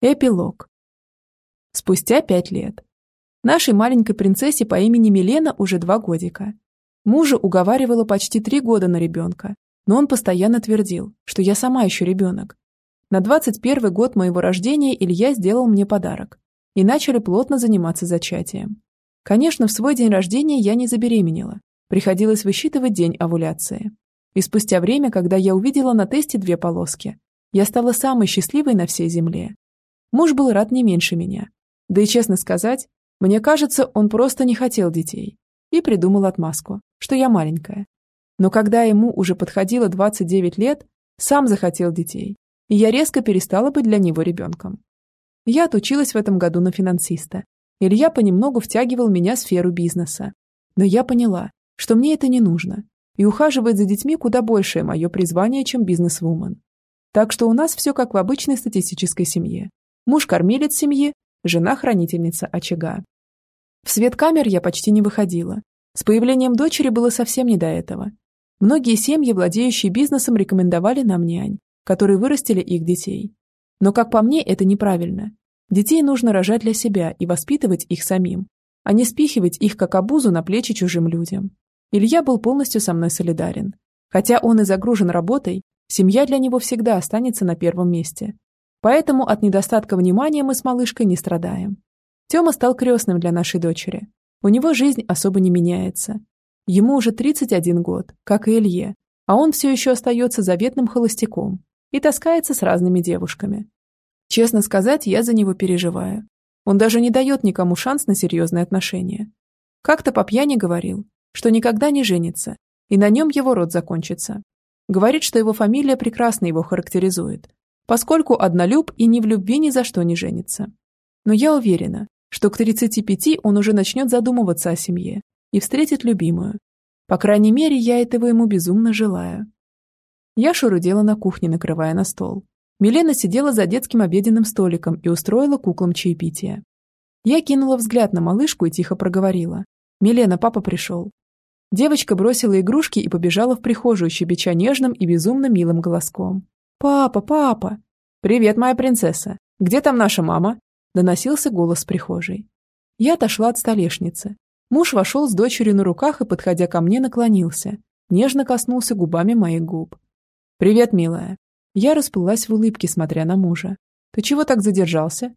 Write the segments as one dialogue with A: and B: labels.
A: Эпилог. Спустя пять лет. Нашей маленькой принцессе по имени Милена уже два годика. Мужа уговаривала почти три года на ребенка, но он постоянно твердил, что я сама еще ребенок. На 21 год моего рождения Илья сделал мне подарок, и начали плотно заниматься зачатием. Конечно, в свой день рождения я не забеременела, приходилось высчитывать день овуляции. И спустя время, когда я увидела на тесте две полоски, я стала самой счастливой на всей земле. Муж был рад не меньше меня. Да и честно сказать, мне кажется, он просто не хотел детей. И придумал отмазку, что я маленькая. Но когда ему уже подходило 29 лет, сам захотел детей, и я резко перестала быть для него ребенком. Я отучилась в этом году на финансиста. Илья понемногу втягивал меня в сферу бизнеса. Но я поняла, что мне это не нужно, и ухаживать за детьми куда большее мое призвание, чем бизнес-вумен. Так что у нас все как в обычной статистической семье. Муж кормилец семьи, жена хранительница очага. В свет камер я почти не выходила. С появлением дочери было совсем не до этого. Многие семьи, владеющие бизнесом, рекомендовали нам нянь, которые вырастили их детей. Но, как по мне, это неправильно. Детей нужно рожать для себя и воспитывать их самим, а не спихивать их как обузу на плечи чужим людям. Илья был полностью со мной солидарен. Хотя он и загружен работой, семья для него всегда останется на первом месте. Поэтому от недостатка внимания мы с малышкой не страдаем. Тёма стал крестным для нашей дочери. У него жизнь особо не меняется. Ему уже 31 год, как и Илье, а он все еще остается заветным холостяком и таскается с разными девушками. Честно сказать, я за него переживаю. Он даже не дает никому шанс на серьезные отношения. Как-то по пьяни говорил, что никогда не женится, и на нем его род закончится. Говорит, что его фамилия прекрасно его характеризует, поскольку однолюб и ни в любви ни за что не женится. Но я уверена, что к 35 он уже начнет задумываться о семье и встретит любимую. По крайней мере, я этого ему безумно желаю. Я шурудела на кухне, накрывая на стол. Милена сидела за детским обеденным столиком и устроила куклам чаепитие. Я кинула взгляд на малышку и тихо проговорила. «Милена, папа пришел». Девочка бросила игрушки и побежала в прихожую, щебеча нежным и безумно милым голоском. «Папа, папа!» «Привет, моя принцесса! Где там наша мама?» Доносился голос прихожей. Я отошла от столешницы. Муж вошел с дочерью на руках и, подходя ко мне, наклонился. Нежно коснулся губами моих губ. «Привет, милая!» Я расплылась в улыбке, смотря на мужа. «Ты чего так задержался?»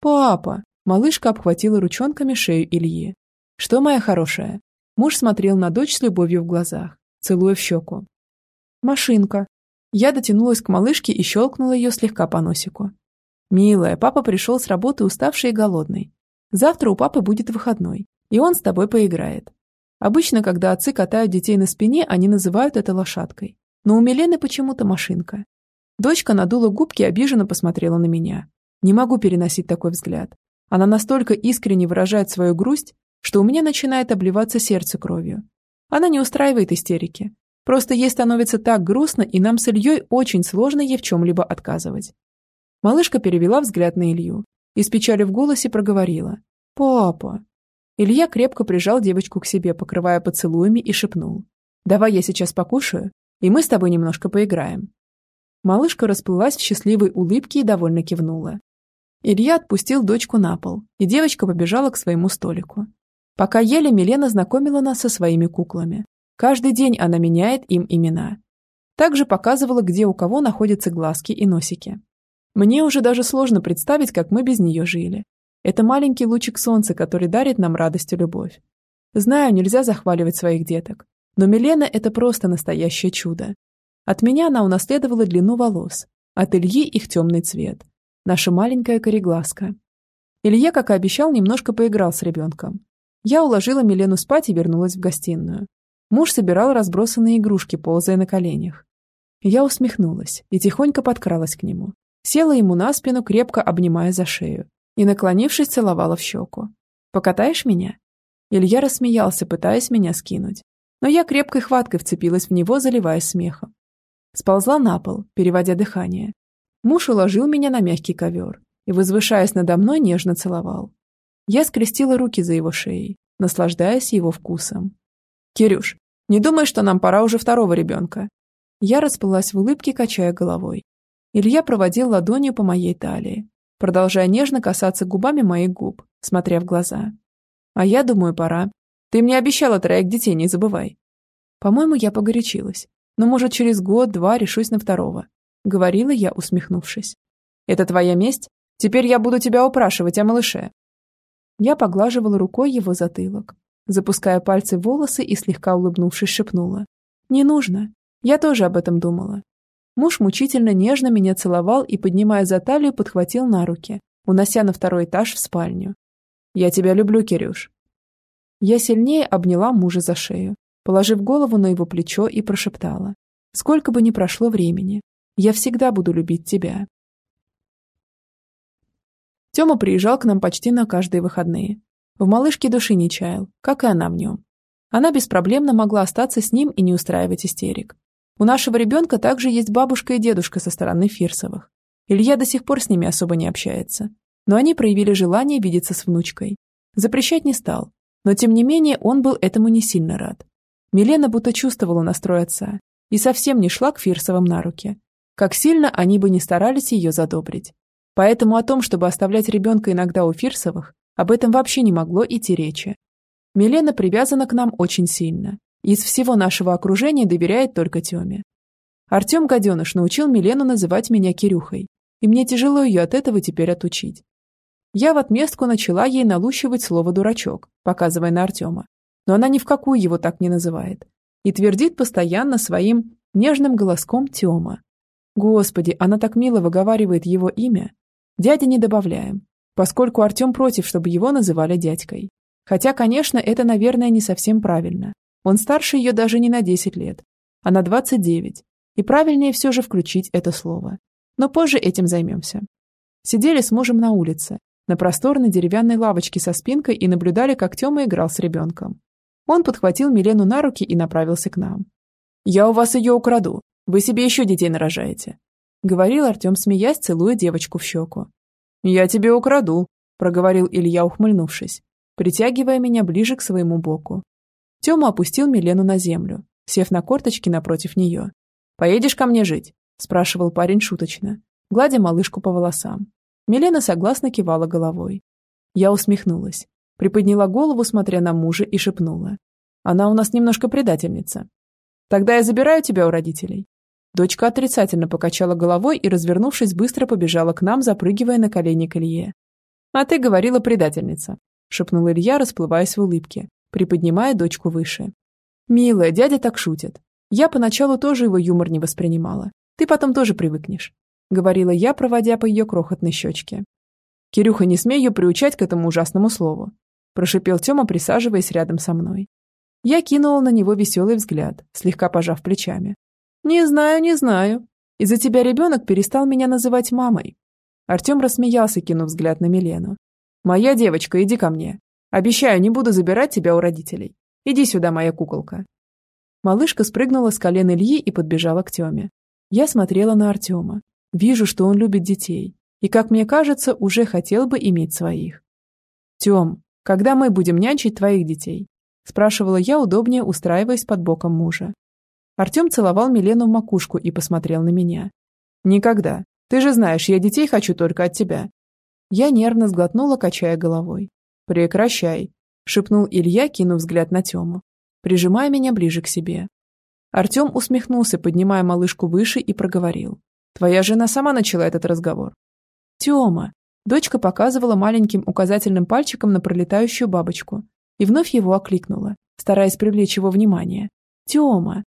A: «Папа!» Малышка обхватила ручонками шею Ильи. «Что, моя хорошая?» Муж смотрел на дочь с любовью в глазах, целуя в щеку. «Машинка», я дотянулась к малышке и щелкнула ее слегка по носику. «Милая, папа пришел с работы уставший и голодный. Завтра у папы будет выходной, и он с тобой поиграет. Обычно, когда отцы катают детей на спине, они называют это лошадкой. Но у Милены почему-то машинка. Дочка надула губки и обиженно посмотрела на меня. Не могу переносить такой взгляд. Она настолько искренне выражает свою грусть, что у меня начинает обливаться сердце кровью. Она не устраивает истерики, Просто ей становится так грустно, и нам с Ильей очень сложно ей в чем-либо отказывать. Малышка перевела взгляд на Илью и с печалью в голосе проговорила. «Папа!» Илья крепко прижал девочку к себе, покрывая поцелуями, и шепнул. «Давай я сейчас покушаю, и мы с тобой немножко поиграем». Малышка расплылась в счастливой улыбке и довольно кивнула. Илья отпустил дочку на пол, и девочка побежала к своему столику. Пока ели, Милена знакомила нас со своими куклами. Каждый день она меняет им имена. Также показывала, где у кого находятся глазки и носики. Мне уже даже сложно представить, как мы без нее жили. Это маленький лучик солнца, который дарит нам радость и любовь. Знаю, нельзя захваливать своих деток, но Милена – это просто настоящее чудо. От меня она унаследовала длину волос, от Ильи их темный цвет. Наша маленькая кореглазка. Илья, как и обещал, немножко поиграл с ребенком. Я уложила Милену спать и вернулась в гостиную. Муж собирал разбросанные игрушки, ползая на коленях. Я усмехнулась и тихонько подкралась к нему. Села ему на спину, крепко обнимая за шею, и, наклонившись, целовала в щеку. «Покатаешь меня?» Илья рассмеялся, пытаясь меня скинуть. Но я крепкой хваткой вцепилась в него, заливаясь смехом. Сползла на пол, переводя дыхание. Муж уложил меня на мягкий ковер и, возвышаясь надо мной, нежно целовал. Я скрестила руки за его шеей, наслаждаясь его вкусом. «Кирюш, не думай, что нам пора уже второго ребенка». Я расплылась в улыбке, качая головой. Илья проводил ладонью по моей талии, продолжая нежно касаться губами моих губ, смотря в глаза. «А я думаю, пора. Ты мне обещала троих детей, не забывай». По-моему, я погорячилась. Но, может, через год-два решусь на второго. Говорила я, усмехнувшись. «Это твоя месть? Теперь я буду тебя упрашивать о малыше». Я поглаживала рукой его затылок, запуская пальцы в волосы и слегка улыбнувшись шепнула. «Не нужно. Я тоже об этом думала. Муж мучительно нежно меня целовал и, поднимая за талию, подхватил на руки, унося на второй этаж в спальню. «Я тебя люблю, Кирюш». Я сильнее обняла мужа за шею, положив голову на его плечо и прошептала. «Сколько бы ни прошло времени, я всегда буду любить тебя». Тёма приезжал к нам почти на каждые выходные. В малышке души не чаял, как и она в нем. Она беспроблемно могла остаться с ним и не устраивать истерик. У нашего ребенка также есть бабушка и дедушка со стороны Фирсовых. Илья до сих пор с ними особо не общается. Но они проявили желание видеться с внучкой. Запрещать не стал. Но тем не менее он был этому не сильно рад. Милена будто чувствовала настрой отца и совсем не шла к Фирсовым на руки. Как сильно они бы не старались ее задобрить. Поэтому о том, чтобы оставлять ребенка иногда у Фирсовых, об этом вообще не могло идти речи. Милена привязана к нам очень сильно. Из всего нашего окружения доверяет только Тёме. Артём Гаденыш научил Милену называть меня Кирюхой, и мне тяжело ее от этого теперь отучить. Я в отместку начала ей налущивать слово «дурачок», показывая на Артема. Но она ни в какую его так не называет. И твердит постоянно своим нежным голоском Тёма. Господи, она так мило выговаривает его имя. Дядя не добавляем, поскольку Артём против, чтобы его называли дядькой. Хотя, конечно, это, наверное, не совсем правильно. Он старше ее даже не на 10 лет, а на 29. И правильнее все же включить это слово. Но позже этим займемся. Сидели с мужем на улице, на просторной деревянной лавочке со спинкой и наблюдали, как Тёма играл с ребенком. Он подхватил Милену на руки и направился к нам. «Я у вас ее украду. Вы себе еще детей нарожаете», — говорил Артем, смеясь, целуя девочку в щеку. «Я тебе украду», — проговорил Илья, ухмыльнувшись, притягивая меня ближе к своему боку. Тёма опустил Милену на землю, сев на корточки напротив нее. «Поедешь ко мне жить?» – спрашивал парень шуточно, гладя малышку по волосам. Милена согласно кивала головой. Я усмехнулась, приподняла голову, смотря на мужа, и шепнула. «Она у нас немножко предательница. Тогда я забираю тебя у родителей». Дочка отрицательно покачала головой и, развернувшись, быстро побежала к нам, запрыгивая на колени к Илье. «А ты говорила предательница», – шепнул Илья, расплываясь в улыбке, приподнимая дочку выше. «Милая, дядя так шутит. Я поначалу тоже его юмор не воспринимала. Ты потом тоже привыкнешь», — говорила я, проводя по ее крохотной щечке. «Кирюха, не смей ее приучать к этому ужасному слову», — прошипел Тёма, присаживаясь рядом со мной. Я кинула на него веселый взгляд, слегка пожав плечами. «Не знаю, не знаю. Из-за тебя ребенок перестал меня называть мамой». Артем рассмеялся, кинув взгляд на Милену. «Моя девочка, иди ко мне. Обещаю, не буду забирать тебя у родителей. Иди сюда, моя куколка». Малышка спрыгнула с колен Ильи и подбежала к Тёме. Я смотрела на Артема. Вижу, что он любит детей. И, как мне кажется, уже хотел бы иметь своих. «Тём, когда мы будем нянчить твоих детей?» Спрашивала я, удобнее устраиваясь под боком мужа. Артём целовал Милену в макушку и посмотрел на меня. «Никогда. Ты же знаешь, я детей хочу только от тебя». Я нервно сглотнула, качая головой. «Прекращай», — шепнул Илья, кинув взгляд на Тему, прижимая меня ближе к себе. Артем усмехнулся, поднимая малышку выше, и проговорил. «Твоя жена сама начала этот разговор». «Тема!» Дочка показывала маленьким указательным пальчиком на пролетающую бабочку и вновь его окликнула, стараясь привлечь его внимание. «Тема!»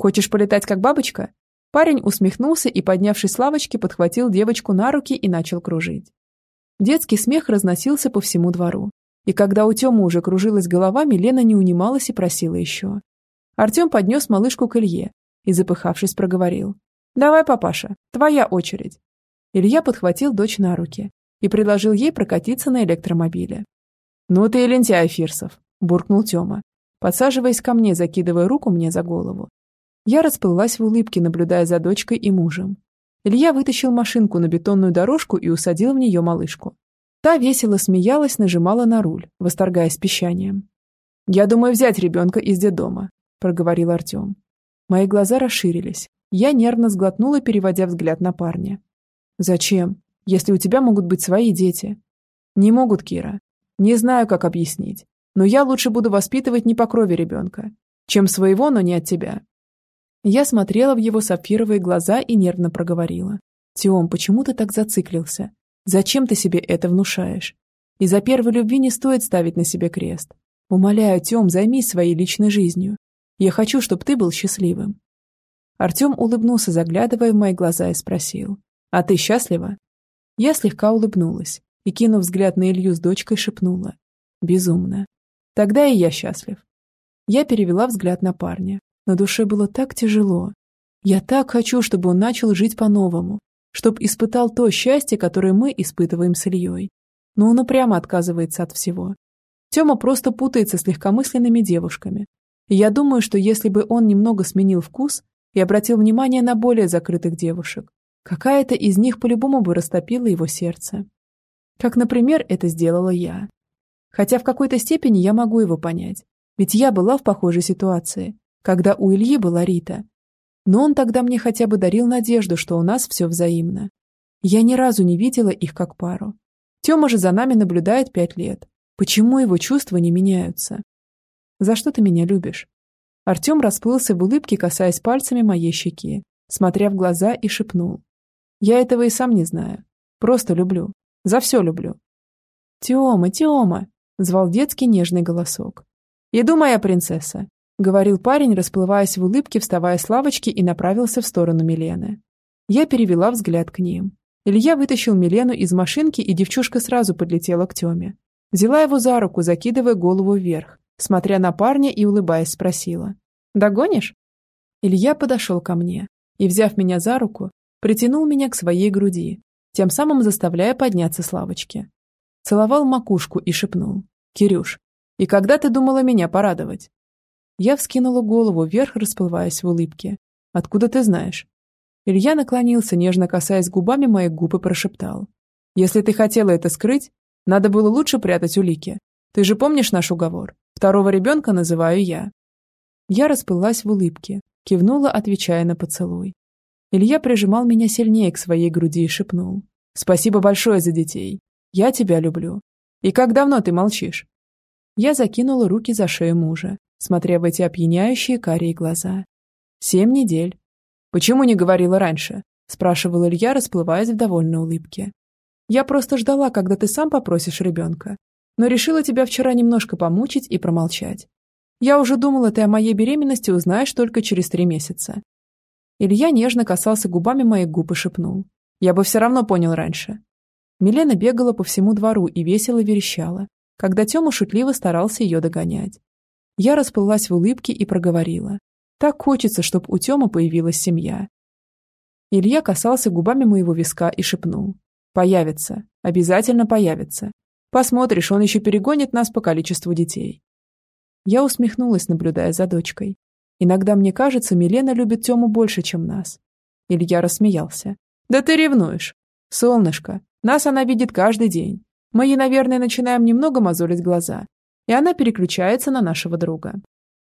A: «Хочешь полетать, как бабочка?» Парень усмехнулся и, поднявшись с лавочки, подхватил девочку на руки и начал кружить. Детский смех разносился по всему двору. И когда у Тёмы уже кружилась голова, Милена не унималась и просила еще. Артем поднес малышку к Илье и, запыхавшись, проговорил. «Давай, папаша, твоя очередь». Илья подхватил дочь на руки и предложил ей прокатиться на электромобиле. «Ну ты и лентяй, Фирсов», – буркнул Тёма, подсаживаясь ко мне, закидывая руку мне за голову. Я расплылась в улыбке, наблюдая за дочкой и мужем. Илья вытащил машинку на бетонную дорожку и усадил в нее малышку. Та весело смеялась, нажимала на руль, восторгаясь пищанием. «Я думаю взять ребенка из детдома», – проговорил Артем. Мои глаза расширились. Я нервно сглотнула, переводя взгляд на парня. «Зачем?» если у тебя могут быть свои дети? Не могут, Кира. Не знаю, как объяснить. Но я лучше буду воспитывать не по крови ребенка, чем своего, но не от тебя. Я смотрела в его сапфировые глаза и нервно проговорила. «Тем, почему ты так зациклился? Зачем ты себе это внушаешь? Из-за первой любви не стоит ставить на себе крест. Умоляю, Тем, займись своей личной жизнью. Я хочу, чтобы ты был счастливым». Артем улыбнулся, заглядывая в мои глаза, и спросил. «А ты счастлива?» Я слегка улыбнулась и, кинув взгляд на Илью с дочкой, шепнула. «Безумно. Тогда и я счастлив». Я перевела взгляд на парня. На душе было так тяжело. Я так хочу, чтобы он начал жить по-новому, чтобы испытал то счастье, которое мы испытываем с Ильей. Но он упрямо отказывается от всего. Тёма просто путается с легкомысленными девушками. И я думаю, что если бы он немного сменил вкус и обратил внимание на более закрытых девушек, какая-то из них по-любому бы растопила его сердце. Как, например, это сделала я. Хотя в какой-то степени я могу его понять. Ведь я была в похожей ситуации, когда у Ильи была Рита. Но он тогда мне хотя бы дарил надежду, что у нас все взаимно. Я ни разу не видела их как пару. Тёма же за нами наблюдает пять лет. Почему его чувства не меняются? За что ты меня любишь? Артем расплылся в улыбке, касаясь пальцами моей щеки, смотря в глаза и шепнул. Я этого и сам не знаю. Просто люблю. За все люблю. Тёма, Тёма, звал детский нежный голосок. «Иду, моя принцесса», — говорил парень, расплываясь в улыбке, вставая с лавочки и направился в сторону Милены. Я перевела взгляд к ним. Илья вытащил Милену из машинки, и девчушка сразу подлетела к Тёме. Взяла его за руку, закидывая голову вверх, смотря на парня и улыбаясь, спросила. «Догонишь?» Илья подошел ко мне и, взяв меня за руку, притянул меня к своей груди, тем самым заставляя подняться с лавочки. Целовал макушку и шепнул. «Кирюш, и когда ты думала меня порадовать?» Я вскинула голову вверх, расплываясь в улыбке. «Откуда ты знаешь?» Илья наклонился, нежно касаясь губами моих губ и прошептал. «Если ты хотела это скрыть, надо было лучше прятать улики. Ты же помнишь наш уговор? Второго ребенка называю я». Я расплылась в улыбке, кивнула, отвечая на поцелуй. Илья прижимал меня сильнее к своей груди и шепнул. «Спасибо большое за детей. Я тебя люблю. И как давно ты молчишь?» Я закинула руки за шею мужа, смотря в эти опьяняющие карие глаза. «Семь недель». «Почему не говорила раньше?» – спрашивал Илья, расплываясь в довольной улыбке. «Я просто ждала, когда ты сам попросишь ребенка, но решила тебя вчера немножко помучить и промолчать. Я уже думала, ты о моей беременности узнаешь только через три месяца». Илья нежно касался губами моих губ и шепнул. «Я бы все равно понял раньше». Милена бегала по всему двору и весело верещала, когда Тёма шутливо старался ее догонять. Я расплылась в улыбке и проговорила. Так хочется, чтобы у Тёмы появилась семья. Илья касался губами моего виска и шепнул. «Появится. Обязательно появится. Посмотришь, он еще перегонит нас по количеству детей». Я усмехнулась, наблюдая за дочкой. Иногда мне кажется, Милена любит Тему больше, чем нас. Илья рассмеялся. «Да ты ревнуешь. Солнышко, нас она видит каждый день. Мы ей, наверное, начинаем немного мозолить глаза, и она переключается на нашего друга.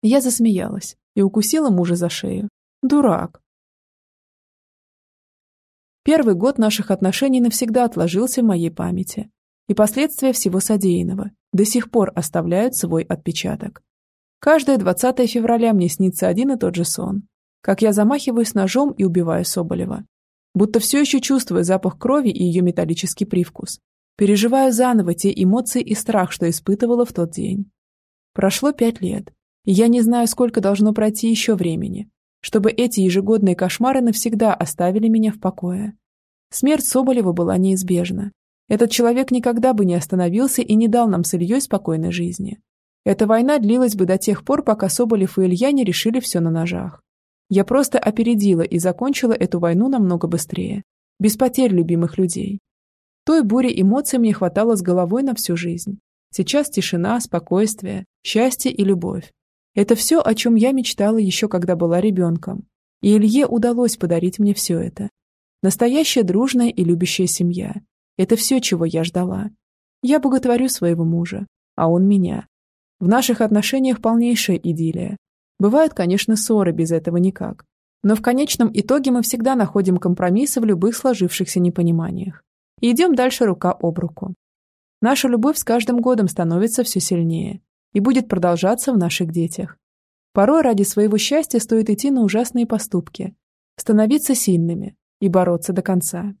A: Я засмеялась и укусила мужа за шею. Дурак. Первый год наших отношений навсегда отложился в моей памяти, и последствия всего содеянного до сих пор оставляют свой отпечаток. Каждое 20 февраля мне снится один и тот же сон, как я замахиваюсь ножом и убиваю Соболева. Будто все еще чувствую запах крови и ее металлический привкус, Переживаю заново те эмоции и страх, что испытывала в тот день. Прошло пять лет, и я не знаю, сколько должно пройти еще времени, чтобы эти ежегодные кошмары навсегда оставили меня в покое. Смерть Соболева была неизбежна. Этот человек никогда бы не остановился и не дал нам с Ильей спокойной жизни. Эта война длилась бы до тех пор, пока Соболев и Илья не решили все на ножах. Я просто опередила и закончила эту войну намного быстрее, без потерь любимых людей. Той бури эмоций мне хватало с головой на всю жизнь. Сейчас тишина, спокойствие, счастье и любовь. Это все, о чем я мечтала еще когда была ребенком. И Илье удалось подарить мне все это. Настоящая дружная и любящая семья. Это все, чего я ждала. Я боготворю своего мужа, а он меня. В наших отношениях полнейшая идиллия. Бывают, конечно, ссоры, без этого никак. Но в конечном итоге мы всегда находим компромиссы в любых сложившихся непониманиях. И идем дальше рука об руку. Наша любовь с каждым годом становится все сильнее и будет продолжаться в наших детях. Порой ради своего счастья стоит идти на ужасные поступки, становиться сильными и бороться до конца.